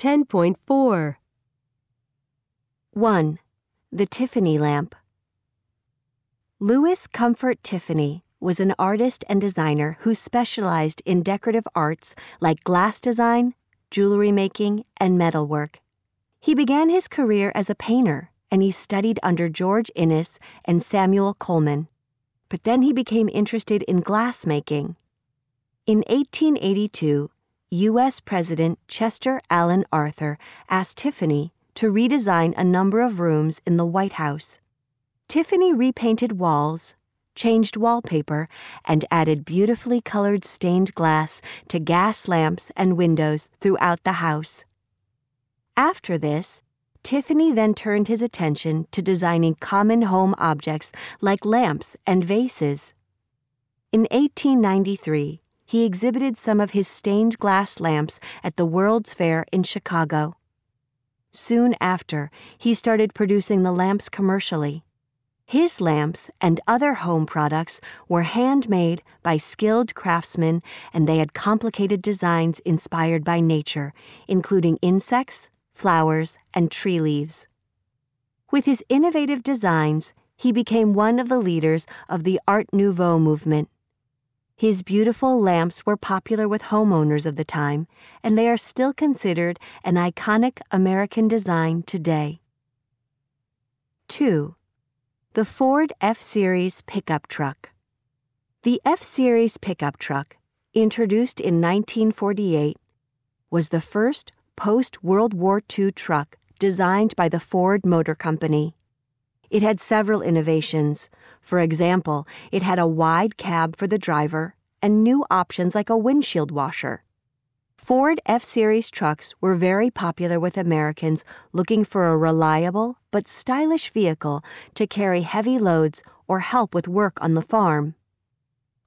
10.4 1. The Tiffany Lamp. Louis Comfort Tiffany was an artist and designer who specialized in decorative arts like glass design, jewelry making, and metalwork. He began his career as a painter and he studied under George Inness and Samuel Colman. But then he became interested in glass making. In 1882, U.S. President Chester Alan Arthur asked Tiffany to redesign a number of rooms in the White House. Tiffany repainted walls, changed wallpaper, and added beautifully colored stained glass to gas lamps and windows throughout the house. After this, Tiffany then turned his attention to designing common home objects like lamps and vases. In 1893, he exhibited some of his stained glass lamps at the World's Fair in Chicago. Soon after, he started producing the lamps commercially. His lamps and other home products were handmade by skilled craftsmen and they had complicated designs inspired by nature, including insects, flowers, and tree leaves. With his innovative designs, he became one of the leaders of the Art Nouveau movement. His beautiful lamps were popular with homeowners of the time, and they are still considered an iconic American design today. 2. The Ford F Series pickup truck. The F Series pickup truck, introduced in 1948, was the first post World War II truck designed by the Ford Motor Company. It had several innovations. For example, it had a wide cab for the driver and new options like a windshield washer. Ford F Series trucks were very popular with Americans looking for a reliable but stylish vehicle to carry heavy loads or help with work on the farm.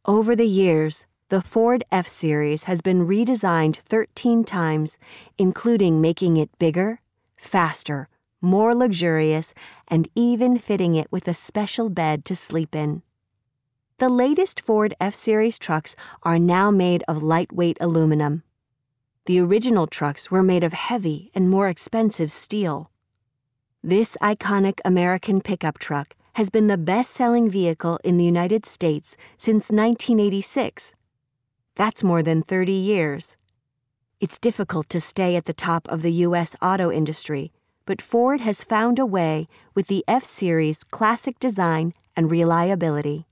Over the years, the Ford F Series has been redesigned 13 times, including making it bigger, faster, more luxurious, and even fitting it with a special bed to sleep in. The latest Ford F Series trucks are now made of lightweight aluminum. The original trucks were made of heavy and more expensive steel. This iconic American pickup truck has been the best selling vehicle in the United States since 1986. That's more than 30 years. It's difficult to stay at the top of the U.S. auto industry but Ford has found a way with the F Series classic design and reliability.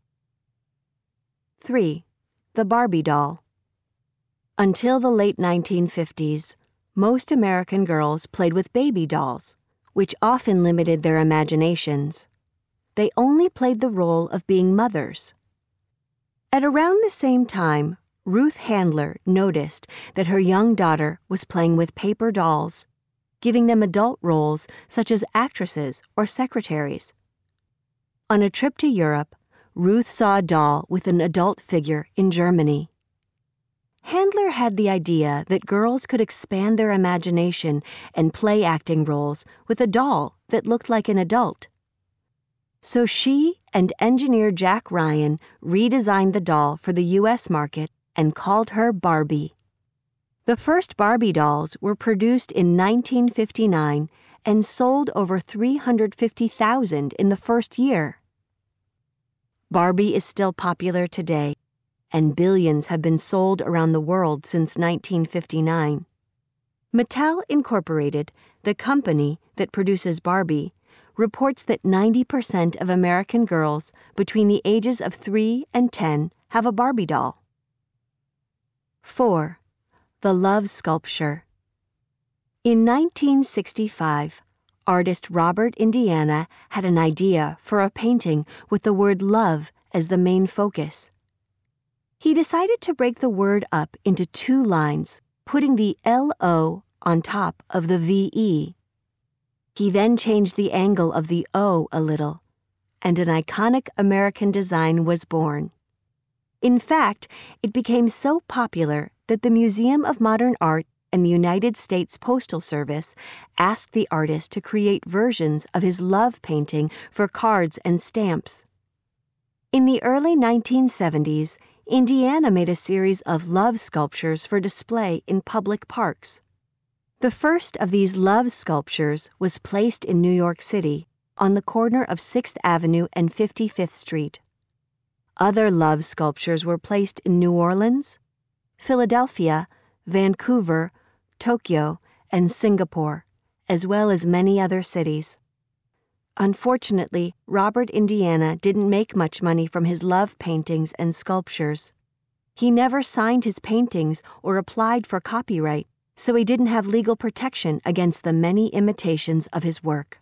3. The Barbie Doll. Until the late 1950s, most American girls played with baby dolls, which often limited their imaginations. They only played the role of being mothers. At around the same time, Ruth Handler noticed that her young daughter was playing with paper dolls giving them adult roles such as actresses or secretaries. On a trip to Europe, Ruth saw a doll with an adult figure in Germany. Handler had the idea that girls could expand their imagination and play acting roles with a doll that looked like an adult. So she and engineer Jack Ryan redesigned the doll for the U.S. market and called her Barbie. The first Barbie dolls were produced in 1959 and sold over 350,000 in the first year. Barbie is still popular today, and billions have been sold around the world since 1959. Mattel Incorporated, the company that produces Barbie, reports that 90% of American girls between the ages of 3 and 10 have a Barbie doll. 4. The Love Sculpture. In 1965, artist Robert Indiana had an idea for a painting with the word love as the main focus. He decided to break the word up into two lines, putting the LO on top of the VE. He then changed the angle of the O a little, and an iconic American design was born. In fact, it became so popular that the Museum of Modern Art and the United States Postal Service asked the artist to create versions of his love painting for cards and stamps. In the early 1970s, Indiana made a series of love sculptures for display in public parks. The first of these love sculptures was placed in New York City on the corner of 6th Avenue and 55th Street. Other love sculptures were placed in New Orleans, Philadelphia, Vancouver, Tokyo, and Singapore, as well as many other cities. Unfortunately, Robert Indiana didn't make much money from his love paintings and sculptures. He never signed his paintings or applied for copyright, so he didn't have legal protection against the many imitations of his work.